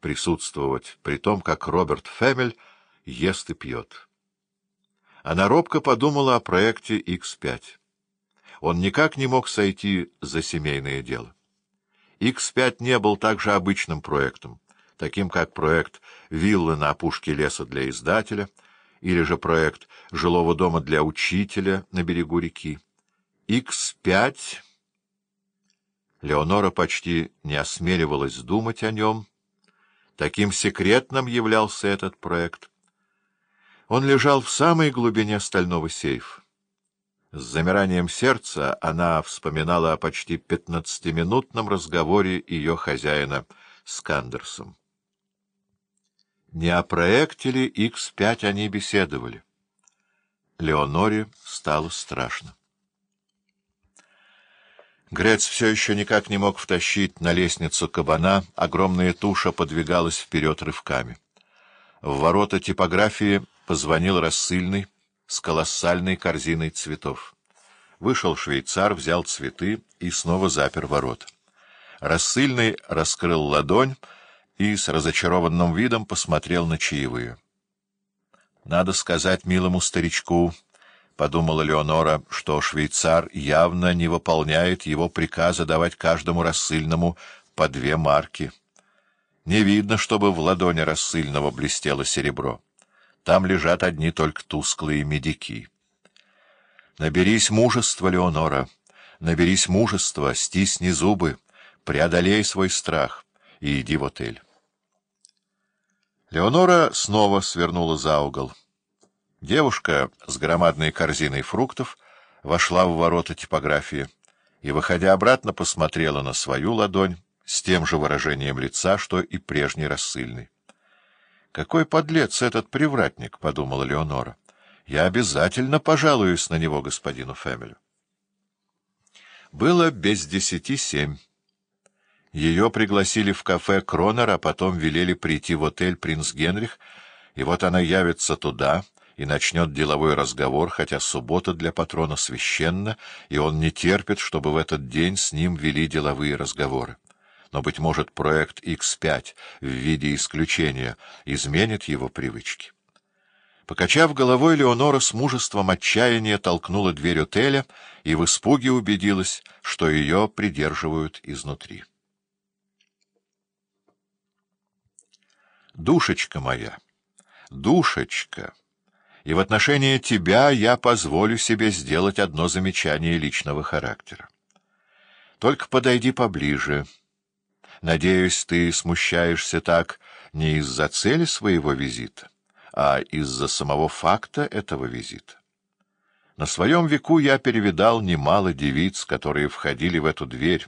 присутствовать при том, как Роберт Фэмель ест и пьет. Она робко подумала о проекте X5. Он никак не мог сойти за семейное дело. X5 не был также обычным проектом, таким как проект виллы на опушке леса для издателя или же проект жилого дома для учителя на берегу реки. X5... Леонора почти не осмеливалась думать о нем. Таким секретным являлся этот проект. Он лежал в самой глубине стального сейфа. С замиранием сердца она вспоминала о почти пятнадцатиминутном разговоре ее хозяина с Кандерсом. Не о проекте ли X5 они беседовали? Леоноре стало страшно. Грец все еще никак не мог втащить на лестницу кабана, огромная туша подвигалась вперед рывками. В ворота типографии позвонил рассыльный, с колоссальной корзиной цветов. Вышел швейцар, взял цветы и снова запер ворот. Рассыльный раскрыл ладонь и с разочарованным видом посмотрел на чаевые. — Надо сказать милому старичку, — подумала Леонора, — что швейцар явно не выполняет его приказа давать каждому рассыльному по две марки. Не видно, чтобы в ладони рассыльного блестело серебро. Там лежат одни только тусклые медики. Наберись мужества, Леонора, наберись мужества, стисни зубы, преодолей свой страх и иди в отель. Леонора снова свернула за угол. Девушка с громадной корзиной фруктов вошла в ворота типографии и, выходя обратно, посмотрела на свою ладонь с тем же выражением лица, что и прежний рассыльный. «Какой подлец этот привратник!» — подумала Леонора. «Я обязательно пожалуюсь на него господину Фэмилю». Было без десяти семь. Ее пригласили в кафе «Кронер», а потом велели прийти в отель «Принц Генрих», и вот она явится туда и начнет деловой разговор, хотя суббота для патрона священна, и он не терпит, чтобы в этот день с ним вели деловые разговоры но, быть может, проект X5 в виде исключения изменит его привычки. Покачав головой, Леонора с мужеством отчаяния толкнула дверь отеля и в испуге убедилась, что ее придерживают изнутри. «Душечка моя, душечка, и в отношении тебя я позволю себе сделать одно замечание личного характера. Только подойди поближе». Надеюсь, ты смущаешься так не из-за цели своего визита, а из-за самого факта этого визита. На своем веку я перевидал немало девиц, которые входили в эту дверь,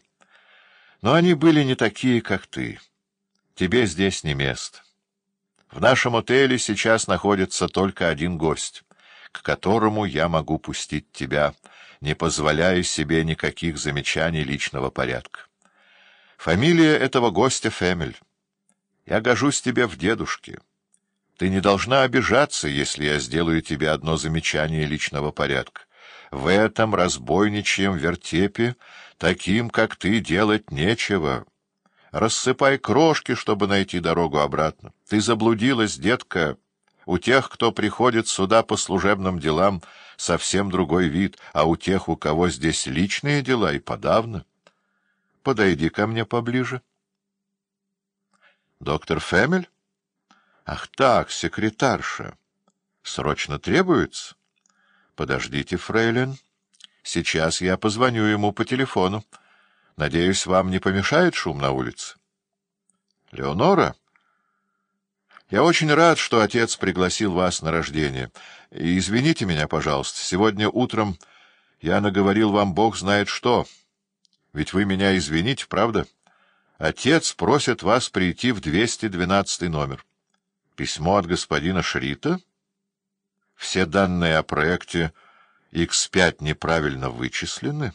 но они были не такие, как ты. Тебе здесь не место. В нашем отеле сейчас находится только один гость, к которому я могу пустить тебя, не позволяя себе никаких замечаний личного порядка. Фамилия этого гостя Фемель. Я гожусь тебе в дедушке. Ты не должна обижаться, если я сделаю тебе одно замечание личного порядка. В этом разбойничьем вертепе таким, как ты, делать нечего. Рассыпай крошки, чтобы найти дорогу обратно. Ты заблудилась, детка. У тех, кто приходит сюда по служебным делам, совсем другой вид, а у тех, у кого здесь личные дела, и подавно. Подойди ко мне поближе. Доктор Фемель? Ах так, секретарша. Срочно требуется? Подождите, фрейлин. Сейчас я позвоню ему по телефону. Надеюсь, вам не помешает шум на улице? Леонора? Я очень рад, что отец пригласил вас на рождение. И извините меня, пожалуйста, сегодня утром я наговорил вам бог знает что... Ведь вы меня извините, правда? Отец просит вас прийти в 212 номер. Письмо от господина Шрита? Все данные о проекте X5 неправильно вычислены?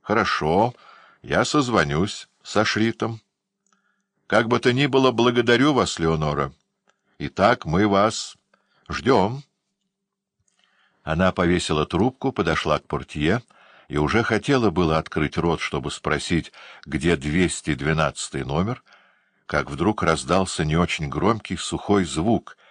Хорошо, я созвонюсь со Шритом. Как бы то ни было, благодарю вас, Леонора. Итак, мы вас ждем. Она повесила трубку, подошла к портье — и уже хотела было открыть рот, чтобы спросить, где 212 номер, как вдруг раздался не очень громкий сухой звук,